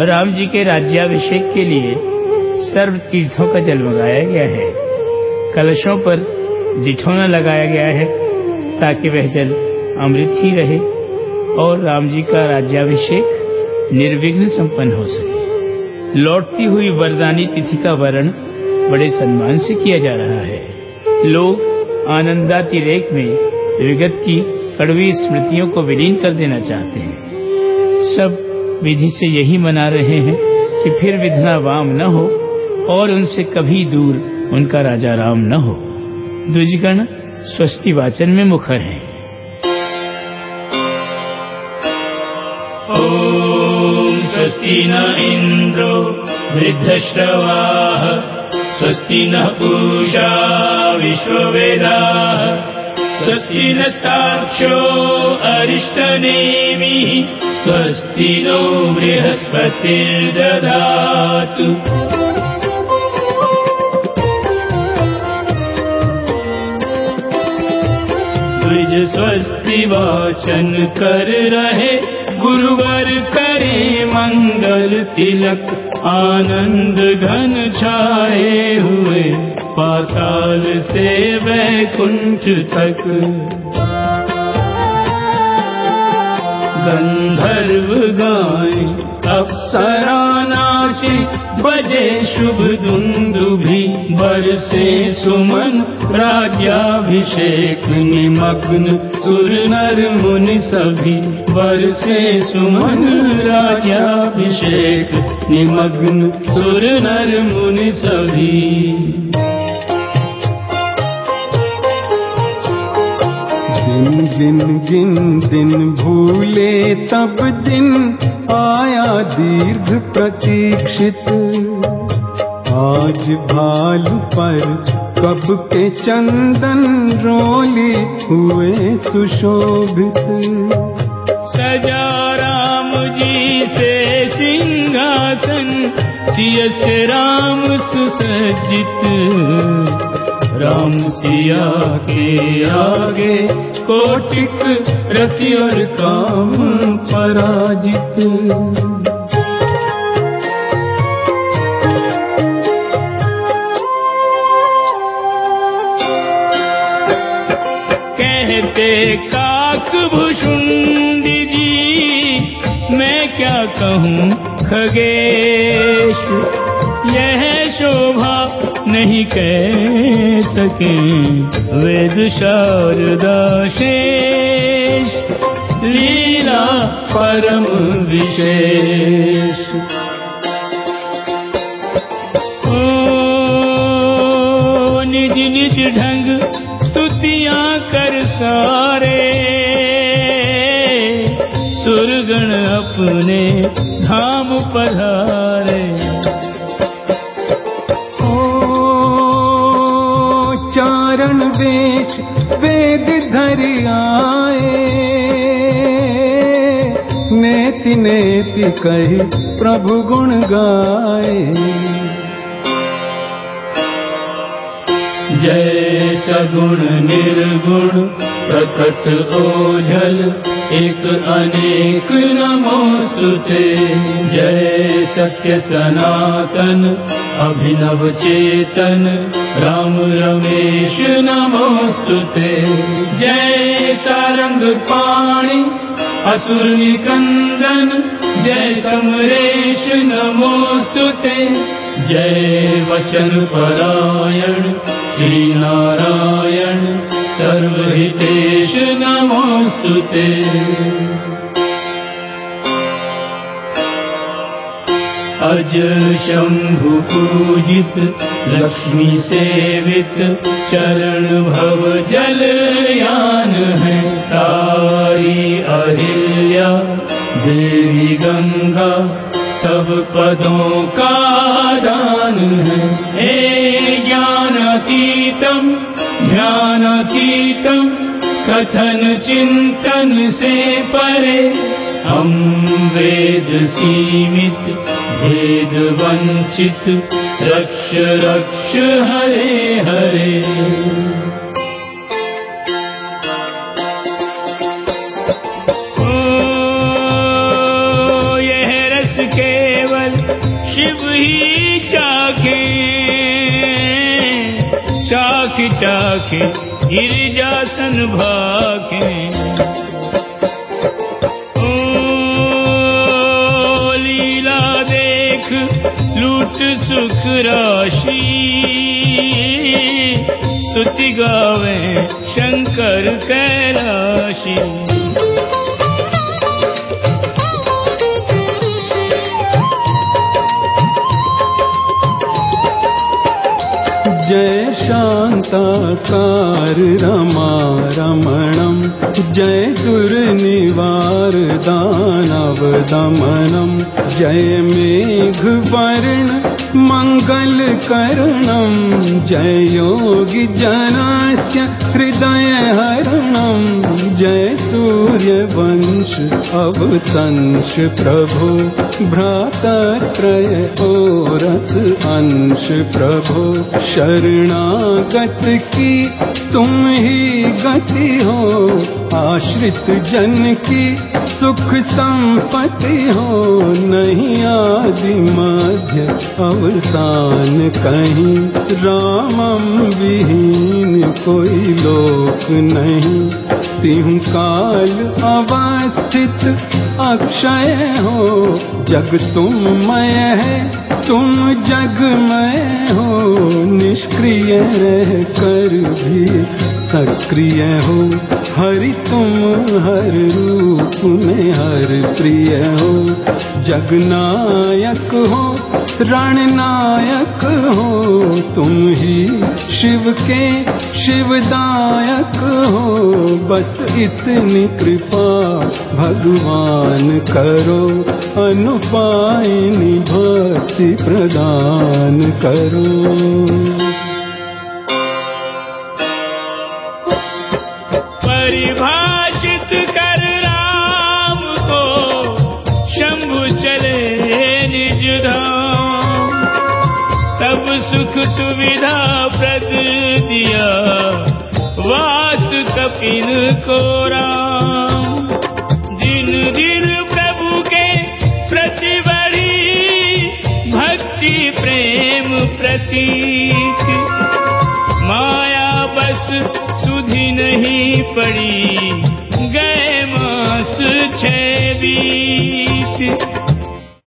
राम जी के राज्याभिषेक के लिए सर्व तीर्थों का जल मंगाया गया है। कलशों पर दिठौना लगाया गया है ताकि वह जल अमृत ही रहे और राम जी का राज्याभिषेक निर्विघ्न संपन्न हो सके। लौटती हुई वरदानी तिथि का वर्ण बड़े सम्मान से किया जा रहा है। लोग आनंदातिरेक में विगत की कड़वी स्मृतियों को विलीन कर देना चाहते हैं। सब विधि से यही मना रहे हैं कि फिर विधना वाम न हो और उनसे कभी दूर उनका राजा राम न हो। द्विजगण, स्वस्ति वाचन में मुखर हैं। ॐ स्वस्ति न इन्द्रो वृद्धश्रवाः, स्वस्ति नः पूषा विश्ववेदाः, स्वस्ति नस्ताक्षो अरिष्टनेमिः स्वस्ति नो बृहस्पतिर्दधातु द्विज स्वस्ति वाचन कर रहे गुरुवर करे मंगल तिलक। आनंद घन छाए हुए पाताल से वैकुंठ तक गंधर्व गाए अप्सरा नाचे बजे शुभ दुंदुभि बरसे सुमन राज्याभिषेक निमग्न सुर नर मुनि सभी बरसे सुमन राज्याभिषेक निमग्न सुर नर मुनि सभी जिन जिन दिन भूले, तब दिन आया दीर्घ प्रतीक्षित। आज भालू पर कब के चंदन रोले हुए सुशोभित। सजा राम जी से सिंहासन सियस राम सुसज्जित। राम सिया के आगे कोटिक रति और काम पराजित। कहते काक भुषुंडी जी, मैं क्या कहूँ खगेश? यह शोभा नहीं कह सके। वेद शारदा शेष लीला परम विशेष। ओ निज निज ढंग स्तुतियाँ कर सारे, सुरगण अपने धाम पधारे। वेश वेद धरि नेति नेति कही प्रभु गुण गाए। जय सगुण निर्गुण प्रकट ओझल एक अनेक नमोस्तुते जय सत्य सनातन अभिनव चेतन राम रमेश नमोस्तुते जय सारंग पाणि असुर निकंदन जय समरेश नमोस्तुते जय वचन परायण श्रीनारायण सर्वहितेश नमस्तुते अजन शम्भु पूजित लक्ष्मी सेवित चरण भव जलयान है। तारी अहिल्या देवी गङ्गा पदों का दान है। हे ज्ञानातीतम ध्यानातीतम कथन चिंतन से परे। वेद सीमित भेद वंचित रक्ष रक्ष हरे हरे चाख चाख गिरिजासन भाखे ओ लीला देख लूट सुख राशि। स्तुति गावे शंकर कैलाशी जय शान्ताकार रमा रमणम् जय दुर्निवार दानव दमनम् जय मेघवर्ण मङ्गलकरणम् जय योगि जनस्य हृदयहरणम् जय सूर्य सूर्यवंश अवतंश प्रभु। भ्रातत्रय ओरस अंश प्रभु। शरणागत की तुम ही गति हो। आश्रित जन की सुख संपत्ति हो, नहीं आदि मध्य अवसान। कहीं रामम विहीन कोई लोक नहीं। तिहु काल अवस्थित अक्षय हो, जग तुम मय है, तुम जगमय हो निष्क्रिय रह कर भी सक्रिय हो। हरि तुम हर रूप में हर प्रिय हो। जगनायक हो, रणनायक हो, तुम ही शिव के शिवदायक हो। बस इतनी कृपा भगवान करो अनुपायनी भक्ति प्रदान करो। कर राम को, शंभु चले निज राम तब सुख सुविधा प्रद दिया, वास कपिल को राम। दिन दिन प्रभु के प्रति बड़ी भक्ति, प्रेम प्रतीक। माया बस सुधी नहीं पड़ी